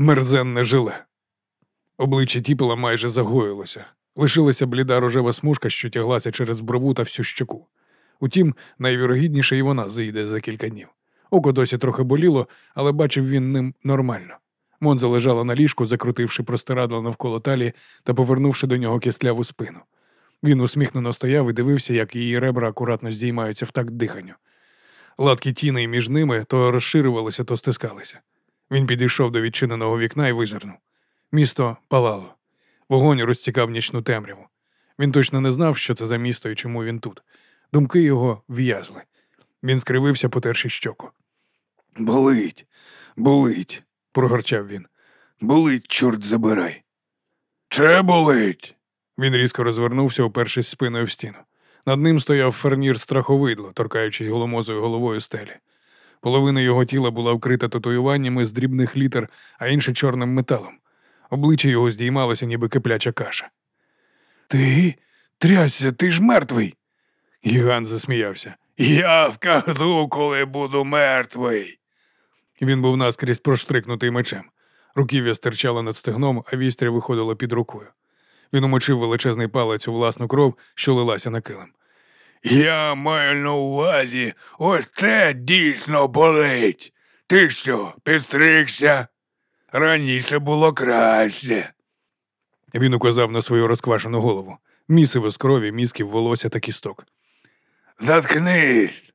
мерзенне жиле. Обличчя тіпела майже загоїлося. Лишилася бліда рожева смужка, що тяглася через брову та всю щоку. Утім, найвірогідніше і вона зійде за кілька днів. Око досі трохи боліло, але бачив він ним нормально. Монза лежала на ліжку, закрутивши простирадло навколо талії та повернувши до нього кисляву спину. Він усміхнено стояв і дивився, як її ребра акуратно здіймаються в такт диханню. Латки тіни між ними то розширювалися, то стискалися. Він підійшов до відчиненого вікна і визирнув. Місто палало. Вогонь розцікав нічну темряву. Він точно не знав, що це за місто і чому він тут. Думки його в'язли. Він скривився, потерши щоку. Болить, болить, прогорчав він. Болить, чорт забирай. Че болить? Він різко розвернувся, упершись спиною в стіну. Над ним стояв фернір страховидло, торкаючись голомозою головою стелі. Половина його тіла була вкрита татуюваннями з дрібних літер, а інше чорним металом. Обличчя його здіймалося, ніби кипляча каша. Ти трясся, ти ж мертвий. Гігант засміявся. Я скажу, коли буду мертвий. Він був наскрізь проштрикнутий мечем. Руків'я стирчало над стегном, а вістря виходило під рукою. Він умочив величезний палець у власну кров, що лилася на килим. Я маю на увазі, ось це дійсно болить. Ти що, підстригся? Раніше було краще. Він указав на свою розквашену голову, місиво з крові, мізків, волосся та кісток. Заткнись.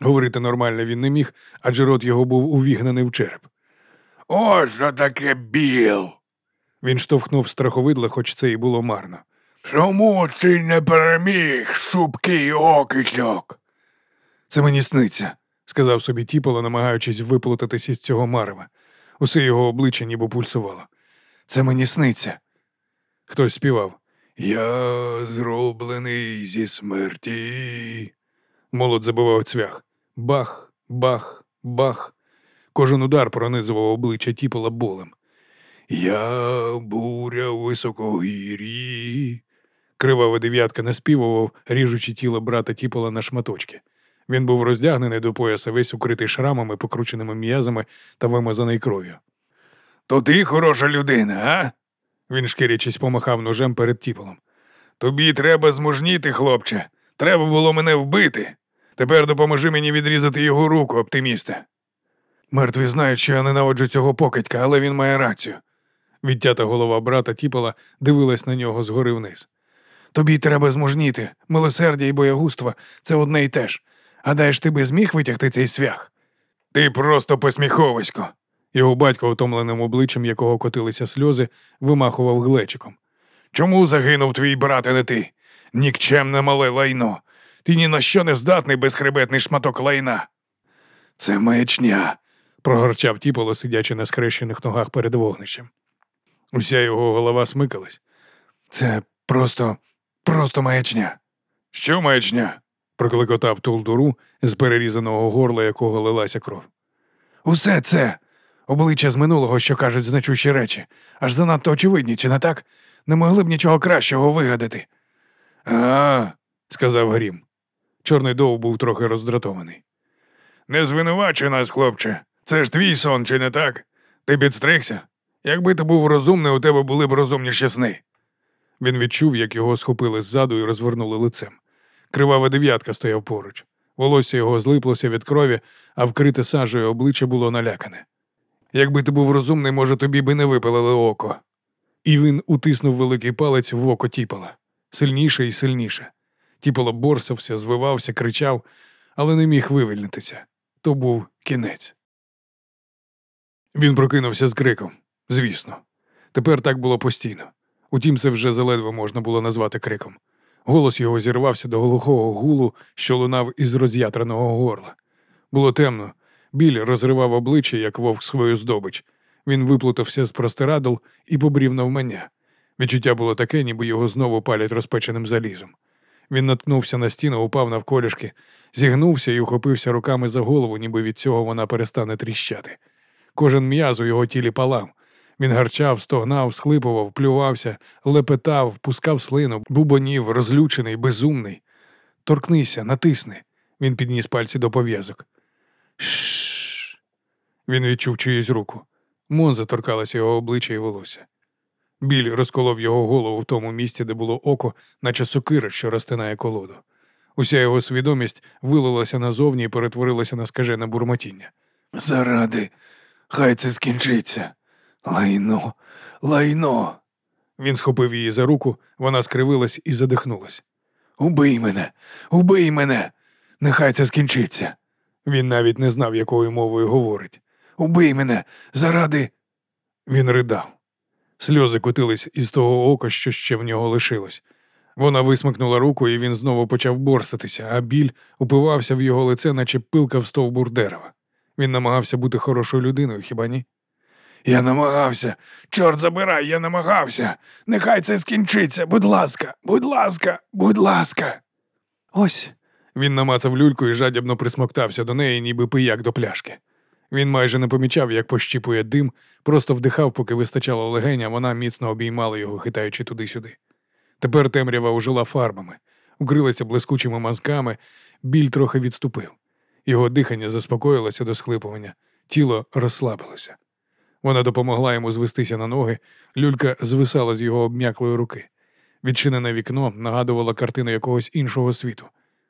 Говорити нормально він не міг, адже рот його був увігнаний в череп. Ось що таке біл. Він штовхнув страховидла, хоч це і було марно. Чому ти не переміг, шубкий окисьок? Це мені сниться, сказав собі Тіполо, намагаючись виплутатись із цього марева. Усе його обличчя ніби пульсувало. Це мені сниться. Хтось співав. Я зроблений зі смерті. Молод забивав цвях. Бах, бах, бах. Кожен удар пронизував обличчя Тіпола болем. Я буря в високогір'ї. Кривава дев'ятка наспівував, ріжучи тіло брата Тіпола на шматочки. Він був роздягнений до пояса, весь укритий шрамами, покрученими м'язами та вимазаний кров'ю. То ти хороша людина, а? Він шкірячись помахав ножем перед Тіполом. Тобі треба змужніти, хлопче. Треба було мене вбити. Тепер допоможи мені відрізати його руку, оптимісте. Мертві знають, що я ненавиджу цього покидька, але він має рацію. Відтята голова брата Тіпола дивилась на нього згори вниз. Тобі треба змужніти. Милосердя і боягузтва це одне й те ж. Гадаєш, ти би зміг витягти цей свях? Ти просто посміховисько. Його батько, утомленим обличчям якого котилися сльози, вимахував глечиком. Чому загинув твій брат, а не ти? Нікчемне мале лайно. Ти ні на що не здатний безхребетний шматок лайна. Це маячня, прогорчав тіполо, сидячи на скрещених ногах перед вогнищем. Уся його голова смикалась. Це просто, просто маячня. Що маячня? прокликотав Тулдуру з перерізаного горла, якого лилася кров. Усе це обличчя з минулого, що кажуть значущі речі, аж занадто очевидні, чи не так? Не могли б нічого кращого вигадати. А, сказав Грім. Чорний дов був трохи роздратований. Не звинувачуй нас, хлопче. Це ж твій сон, чи не так? Ти підстригся? Якби ти був розумний, у тебе були б розумніші сни. Він відчув, як його схопили ззаду і розвернули лицем. Кривава дев'ятка стояв поруч. Волосся його злиплося від крові, а вкрите сажею обличчя було налякане. Якби ти був розумний, може, тобі би не випалили око. І він утиснув великий палець в око тіпала. Сильніше і сильніше. Тіполо борсався, звивався, кричав, але не міг вивільнитися. То був кінець. Він прокинувся з криком. Звісно. Тепер так було постійно. Утім, це вже заледве можна було назвати криком. Голос його зірвався до глухого гулу, що лунав із роз'ятреного горла. Було темно, біль розривав обличчя, як вовк свою здобич. Він виплутався з простирадл і побрів навмання. Відчуття було таке, ніби його знову палять розпеченим залізом. Він наткнувся на стіну, упав навколішки, зігнувся і ухопився руками за голову, ніби від цього вона перестане тріщати. Кожен м'яз у його тілі палав. Він гарчав, стогнав, схлипував, плювався, лепетав, пускав слину, бубонів, розлючений, безумний. Торкнися, натисни. Він підніс пальці до пов'язок. Шш. Він відчув чиюсь руку. Монза торкалася його обличчя і волосся. Біль розколов його голову в тому місці, де було око, наче сокира, що розтинає колоду. Уся його свідомість вилилася назовні і перетворилася на скажене бурмотіння. Заради, хай це скінчиться. Лайно, лайно. Він схопив її за руку, вона скривилась і задихнулась. Убий мене, убий мене, нехай це скінчиться. Він навіть не знав, якою мовою говорить. Убий мене, заради. Він ридав. Сльози котились із того ока, що ще в нього лишилось. Вона висмикнула руку, і він знову почав борсатися, а біль упивався в його лице, наче пилка в стовбур дерева. Він намагався бути хорошою людиною, хіба ні? Я намагався. Чорт забирай, я намагався. Нехай це скінчиться. Будь ласка, будь ласка, будь ласка. Ось. Він намацав люльку і жадібно присмоктався до неї, ніби пияк до пляшки. Він майже не помічав, як пощіпує дим, просто вдихав, поки вистачало легень, а вона міцно обіймала його, хитаючи туди-сюди. Тепер темрява ожила фарбами, укрилася блискучими мазками, біль трохи відступив. Його дихання заспокоїлося до схлипування, тіло розслабилося. Вона допомогла йому звестися на ноги, люлька звисала з його обм'яклої руки. Відчинене вікно нагадувало картину якогось іншого світу,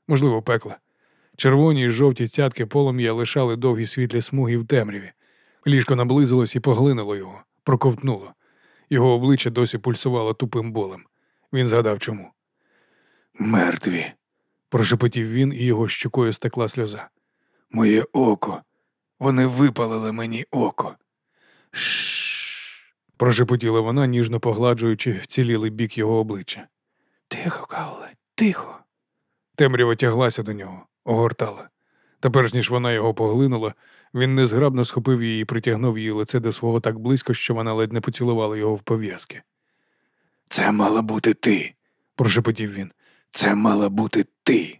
можливо, пекла. Червоні й жовті цятки полум'я лишали довгі світлі смуги в темряві. Ліжко наблизилось і поглинуло його, проковтнуло. Його обличчя досі пульсувало тупим болем. Він згадав чому. Мертві, прошепотів він, і його щукою стекла сльоза. Моє око. Вони випалили мені око. Шш. прошепотіла вона, ніжно погладжуючи вцілілий бік його обличчя. Тихо, Кауле, тихо. Темрява тяглася до нього, огортала. Та перш ніж вона його поглинула, він незграбно схопив її і притягнув її лице до свого так близько, що вона ледь не поцілувала його в пов'язки. Це мала бути ти, прошепотів він. Це мала бути ти.